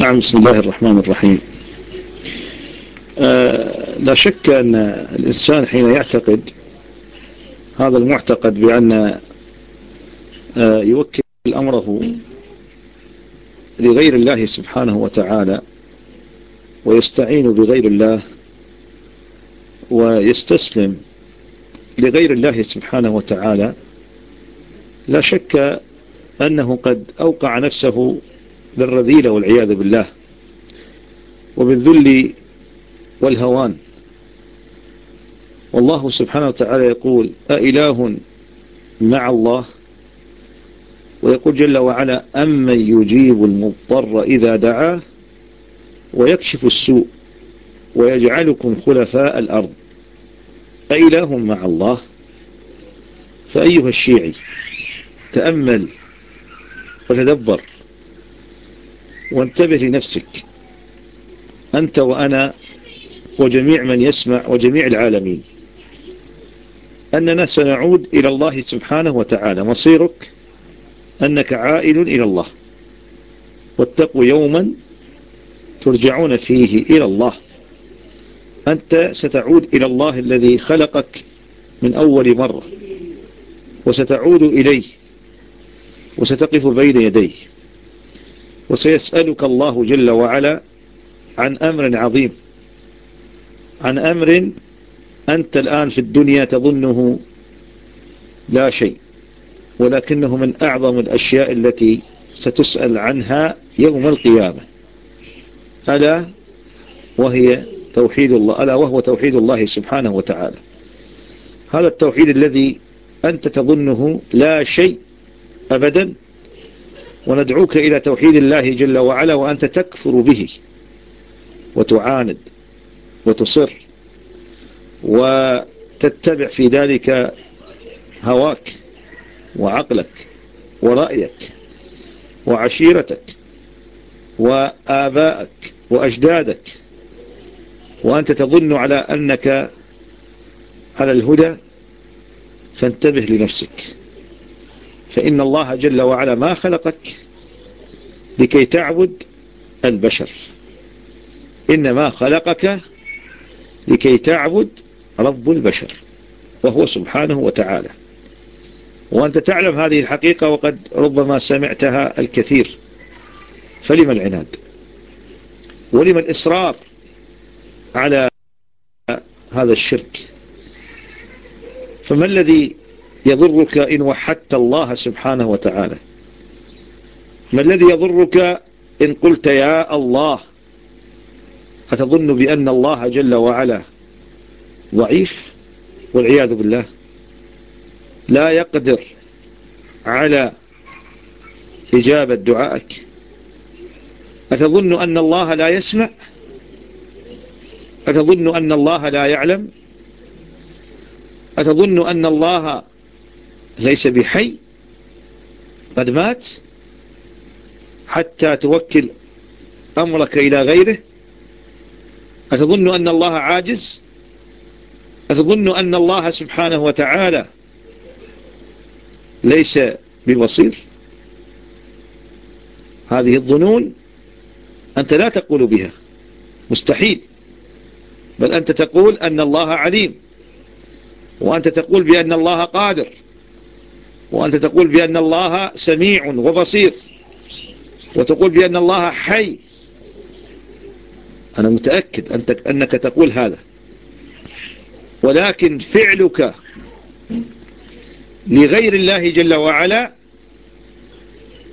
نعم بسم الله الرحمن الرحيم. آه لا شك أن الإنسان حين يعتقد هذا المعتقد بأن آه يوكل أمره لغير الله سبحانه وتعالى ويستعين بغير الله ويستسلم لغير الله سبحانه وتعالى لا شك أنه قد أوقع نفسه بالرذيلة والعياذ بالله وبالذل والهوان. والله سبحانه وتعالى يقول أإله مع الله؟ ويقول جل وعلا أمن يجيب المضطر إذا دعاه ويكشف السوء ويجعلكم خلفاء الأرض. أإله مع الله؟ فأيها الشيعي تأمل وتدبر. وانتبه لنفسك. أنت وأنا وجميع من يسمع وجميع العالمين. أننا سنعود إلى الله سبحانه وتعالى. مصيرك أنك عائل إلى الله. واتقوا يوما ترجعون فيه إلى الله. أنت ستعود إلى الله الذي خلقك من أول مرة. وستعود إليه. وستقف بين يديه. وسيسألك الله جل وعلا عن أمر عظيم. عن أمر أنت الآن في الدنيا تظنه لا شيء ولكنه من أعظم الأشياء التي ستسأل عنها يوم القيامة. ألا؟ وهي توحيد الله ألا وهو توحيد الله سبحانه وتعالى. هذا التوحيد الذي أنت تظنه لا شيء أبدا. وندعوك إلى توحيد الله جل وعلا وأنت تكفر به وتعاند وتصر وتتبع في ذلك هواك وعقلك ورأيك وعشيرتك وآبائك وأجدادك وأنت تظن على أنك على الهدى فانتبه لنفسك. فإن الله جل وعلا ما خلقك لكي تعبد البشر. إنما خلقك لكي تعبد رب البشر وهو سبحانه وتعالى. وأنت تعلم هذه الحقيقة وقد ربما سمعتها الكثير فلما العناد؟ ولما الإصرار على هذا الشرك؟ فما الذي يضرك إن وحدت الله سبحانه وتعالى. ما الذي يضرك إن قلت يا الله؟ أتظن بأن الله جل وعلا ضعيف والعياذ بالله. لا يقدر على إجابة دعائك. أتظن أن الله لا يسمع؟ أتظن أن الله لا يعلم؟ أتظن أن الله ليس بحي قد مات حتى توكل أمرك إلى غيره. أتظن أن الله عاجز؟ أتظن أن الله سبحانه وتعالى ليس ببصير هذه الظنون أنت لا تقول بها مستحيل. بل أنت تقول أن الله عليم وأنت تقول بأن الله قادر. وأنت تقول بأن الله سميع وبصير وتقول بأن الله حي. أنا متأكد أنك تقول هذا. ولكن فعلك لغير الله جل وعلا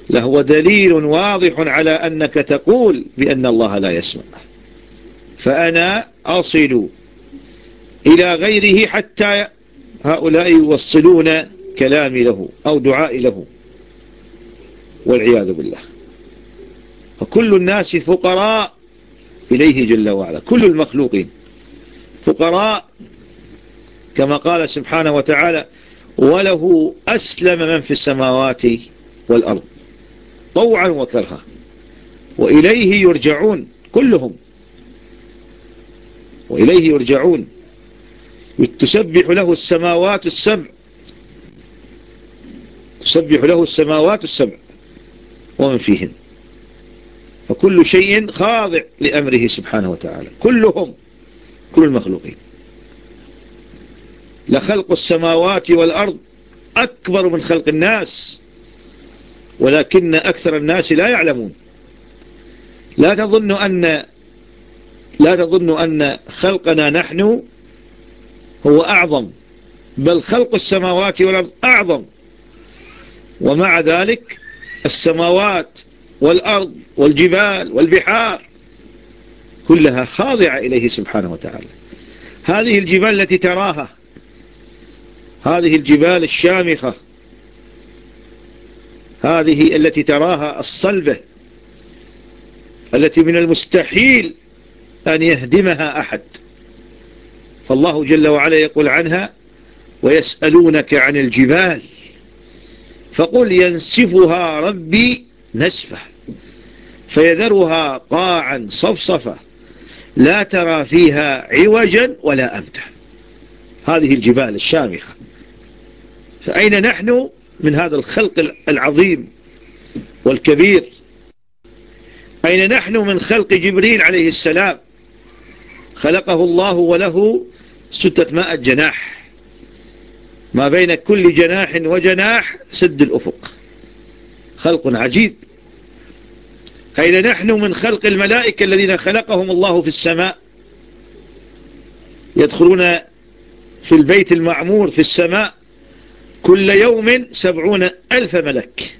لهو دليل واضح على أنك تقول بأن الله لا يسمع. فأنا أصل إلى غيره حتى هؤلاء يوصلون كلامي له أو دعائي له والعياذ بالله. فكل الناس فقراء إليه جل وعلا كل المخلوقين فقراء كما قال سبحانه وتعالى وله أسلم من في السماوات والأرض طوعا وكرها وإليه يرجعون كلهم وإليه يرجعون. تسبح له السماوات السبع تسبح له السماوات السبع ومن فيهن. فكل شيء خاضع لأمره سبحانه وتعالى. كلهم كل المخلوقين. لخلق السماوات والأرض أكبر من خلق الناس ولكن أكثر الناس لا يعلمون. لا تظن أن لا تظن أن خلقنا نحن هو أعظم بل خلق السماوات والأرض أعظم. ومع ذلك السماوات والأرض والجبال والبحار كلها خاضعة إليه سبحانه وتعالى. هذه الجبال التي تراها هذه الجبال الشامخة هذه التي تراها الصلبة التي من المستحيل أن يهدمها أحد. فالله جل وعلا يقول عنها ويسألونك عن الجبال فقل ينسفها ربي نسفة فيذرها قاعا صفصفة لا ترى فيها عوجا ولا أمتا. هذه الجبال الشامخة. فأين نحن من هذا الخلق العظيم والكبير؟ أين نحن من خلق جبريل عليه السلام؟ خلقه الله وله ستة مائة جناح. ما بين كل جناح وجناح سد الأفق. خلق عجيب. أين نحن من خلق الملائكة الذين خلقهم الله في السماء؟ يدخلون في البيت المعمور في السماء كل يوم سبعون ألف ملك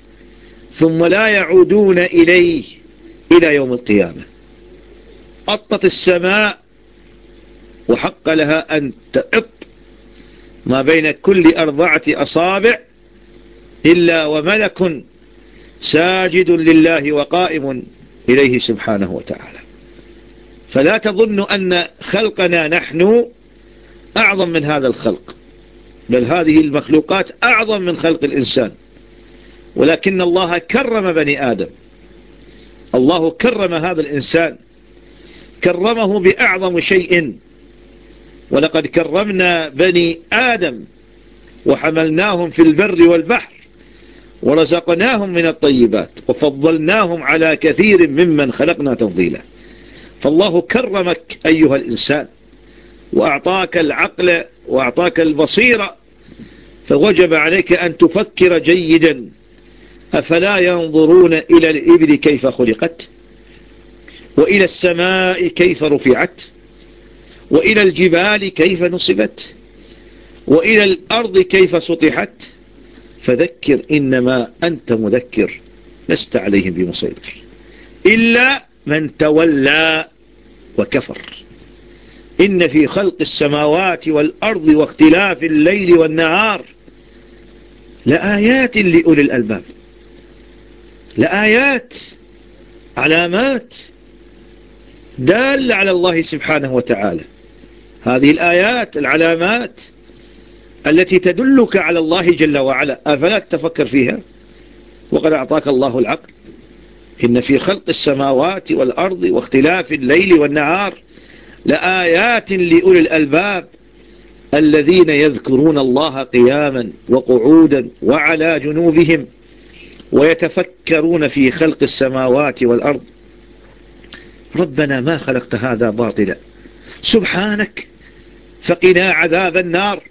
ثم لا يعودون إليه إلى يوم القيامة. أطت السماء وحق لها أن تأط ما بين كل أربعة أصابع إلا وملك ساجد لله وقائم إليه سبحانه وتعالى. فلا تظن أن خلقنا نحن أعظم من هذا الخلق بل هذه المخلوقات أعظم من خلق الإنسان. ولكن الله كرم بني آدم. الله كرم هذا الإنسان. كرمه بأعظم شيء. ولقد كرمنا بني آدم وحملناهم في البر والبحر ورزقناهم من الطيبات وفضلناهم على كثير ممن خلقنا تفضيلا. فالله كرمك أيها الإنسان وأعطاك العقل وأعطاك البصيرة فوجب عليك أن تفكر جيدا أفلا ينظرون إلى الإبل كيف خلقت؟ وإلى السماء كيف رفعت؟ وإلى الجبال كيف نصبت؟ وإلى الأرض كيف سطحت؟ فذكر إنما أنت مذكر لست عليهم بمسيطر إلا من تولى وكفر. إن في خلق السماوات والأرض واختلاف الليل والنهار لآيات لأولي الألباب لآيات علامات دالة على الله سبحانه وتعالى. هذه الآيات العلامات التي تدلك على الله جل وعلا. أفلا تفكر فيها؟ وقد أعطاك الله العقل. إن في خلق السماوات والأرض واختلاف الليل والنهار لآيات لأولي الألباب الذين يذكرون الله قياما وقعودا وعلى جنوبهم ويتفكرون في خلق السماوات والأرض. ربنا ما خلقت هذا باطلا. سبحانك فقنا عذاب النار.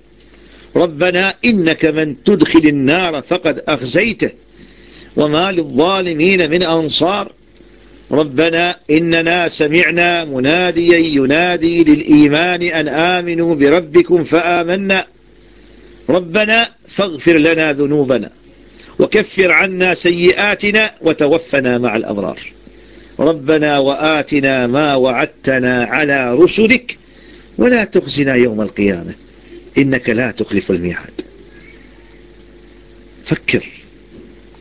ربنا إنك من تدخل النار فقد أخزيته. وما للظالمين من أنصار. ربنا إننا سمعنا مناديا ينادي للإيمان أن آمنوا بربكم فآمنا. ربنا فاغفر لنا ذنوبنا وكفر عنا سيئاتنا وتوفنا مع الأبرار. ربنا وآتنا ما وعدتنا على رسلك ولا تخزنا يوم القيامة. إنك لا تخلف الميعاد. فكر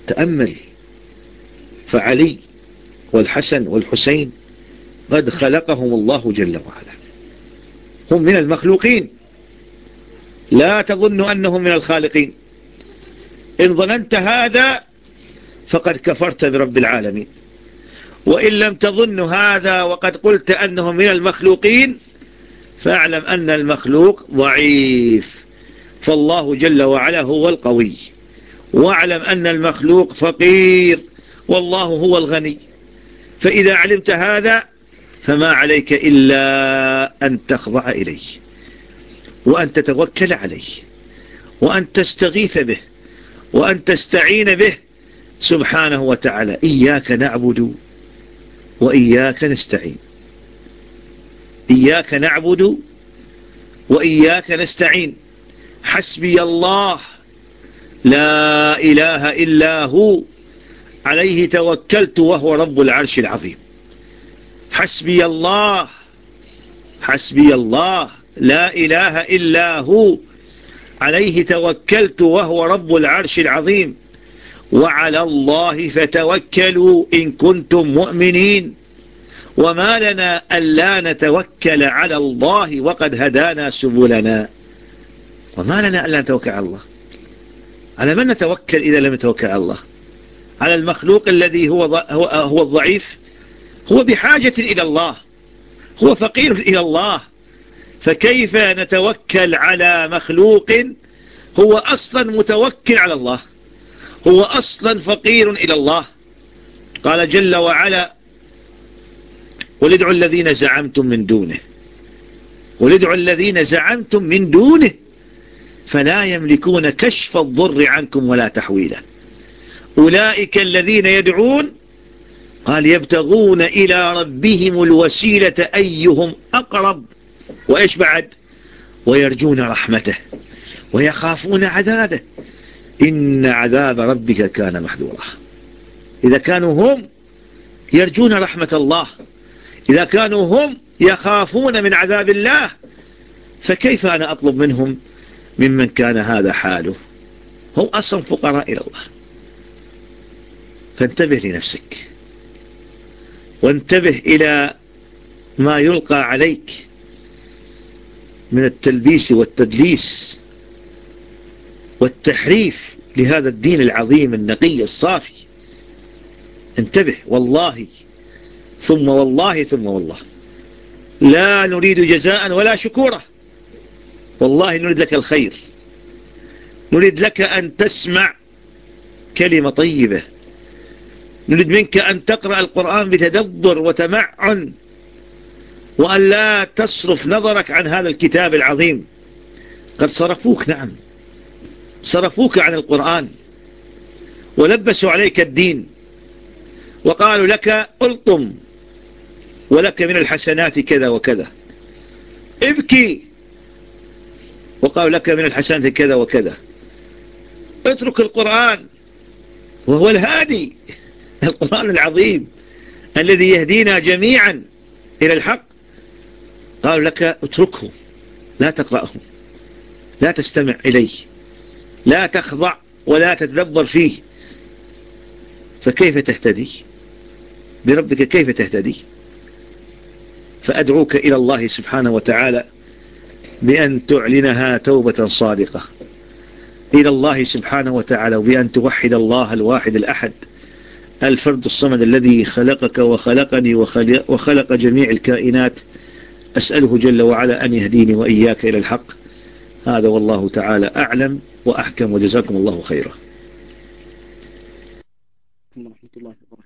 تأمل. فعلي والحسن والحسين قد خلقهم الله جل وعلا. هم من المخلوقين. لا تظن أنهم من الخالقين. إن ظننت هذا فقد كفرت برب العالمين. وإن لم تظن هذا وقد قلت أنهم من المخلوقين فاعلم أن المخلوق ضعيف. فالله جل وعلا هو القوي. واعلم أن المخلوق فقير. والله هو الغني. فإذا علمت هذا فما عليك إلا أن تخضع إليه. وأن تتوكل عليه. وأن تستغيث به. وأن تستعين به. سبحانه وتعالى. إياك نعبد وإياك نستعين. إياك نعبد وإياك نستعين. حسبي الله لا إله إلا هو. عليه توكلت وهو رب العرش العظيم. حسبي الله حسبي الله لا إله إلا هو. عليه توكلت وهو رب العرش العظيم. وعلى الله فتوكلوا إن كنتم مؤمنين. وما لنا ألا نتوكل على الله وقد هدانا سبلنا. وما لنا ألا نتوكل على الله. على من نتوكل إذا لم نتوكل على الله؟ على المخلوق الذي هو, هو, هو الضعيف. هو بحاجة إلى الله. هو فقير إلى الله. فكيف نتوكل على مخلوق هو أصلا متوكل على الله؟ هو أصلا فقير إلى الله. قال جل وعلا ولدعوا الذين زعمتم من دونه. ولدعوا الذين زعمتم من دونه. فلا يملكون كشف الضر عنكم ولا تحويله أولئك الذين يدعون قال يبتغون إلى ربهم الوسيلة أيهم أقرب. وإيش بعد؟ ويرجون رحمته. ويخافون عذابه. إن عذاب ربك كان محذورا. إذا كانوا هم يرجون رحمة الله. إذا كانوا هم يخافون من عذاب الله فكيف أنا أطلب منهم ممن كان هذا حاله؟ هم أصلا فقراء إلى الله. فانتبه لنفسك. وانتبه إلى ما يلقى عليك من التلبيس والتدليس والتحريف لهذا الدين العظيم النقي الصافي. انتبه والله ثم والله ثم والله. لا نريد جزاء ولا شكورا. والله نريد لك الخير. نريد لك أن تسمع كلمة طيبة. نريد منك أن تقرأ القرآن بتدبر وتمعن وأن لا تصرف نظرك عن هذا الكتاب العظيم. قد صرفوك نعم. صرفوك عن القرآن. ولبسوا عليك الدين. وقالوا لك ألطم. ولك من الحسنات كذا وكذا. ابكي وقالوا لك من الحسنات كذا وكذا. اترك القرآن وهو الهادي القرآن العظيم الذي يهدينا جميعا إلى الحق. قالوا لك اتركه لا تقرأه لا تستمع إليه لا تخضع ولا تتدبر فيه. فكيف تهتدي؟ بربك كيف تهتدي؟ فأدعوك إلى الله سبحانه وتعالى بأن تعلنها توبة صادقة. إلى الله سبحانه وتعالى وبأن توحد الله الواحد الأحد. الفرد الصمد الذي خلقك وخلقني وخلق جميع الكائنات. أسأله جل وعلا أن يهديني وإياك إلى الحق. هذا والله تعالى أعلم وأحكم. وجزاكم الله خيرا. ورحمة الله وبركاته.